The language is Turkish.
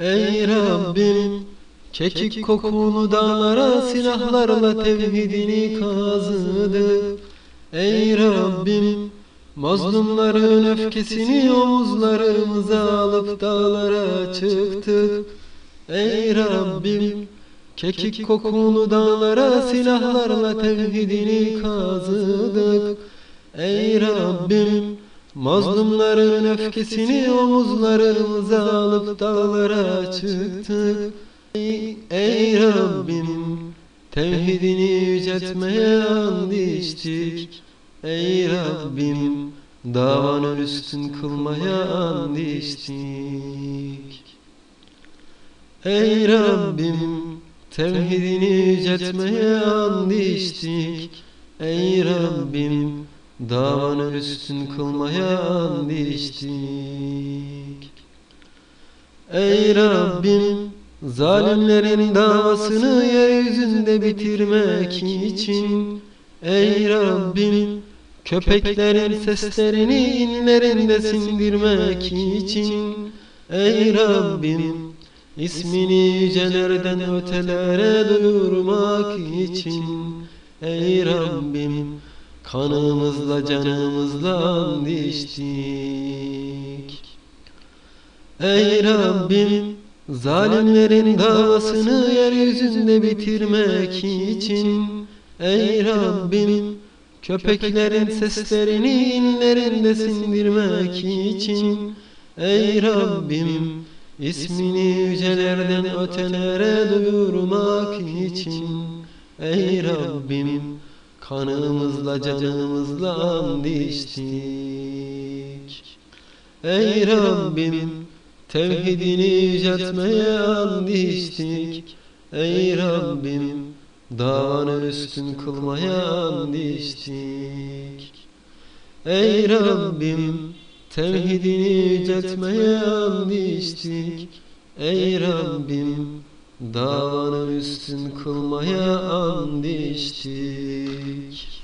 Ey Rabbim Kekik kokulu dağlara silahlarla tevhidini kazıdık Ey Rabbim Mazlumların öfkesini omuzlarımıza alıp dağlara çıktık Ey Rabbim Kekik kokulu dağlara silahlarla tevhidini kazıdık. Ey Rabbim Mazlumların öfkesini omuzlarımıza alıp dağlara çıktık. Ey, Rabbim Tevhidini yüceltmeye and içtik. Ey Rabbim Davanı üstün kılmaya and içtik. Ey Rabbim Tevhidini yüceltmeye and içtik. Ey Rabbim Davanı üstün kılmaya and içtik Ey Rabbim Zalimlerin davasını yeryüzünde bitirmek için Ey Rabbim Köpeklerin seslerini inlerinde sindirmek için Ey Rabbim İsmini yücelerden ötelere duyurmak için Ey Rabbim Kanımızla canımızla and içtik Ey Rabbim Zalimlerin davasını yeryüzünde bitirmek için Ey Rabbim Köpeklerin seslerini inlerinde sindirmek için Ey Rabbim İsmini yücelerden ötelere duyurmak için Ey Rabbim Kanımızla canımızla and içtik Ey Rabbim Tevhidini yüceltmeye and içtik Ey Rabbim Davanı üstün kılmaya and Ey Rabbim Tevhidini yüceltmeye and içtik Ey Rabbim Davanı üstün kılmaya and içtik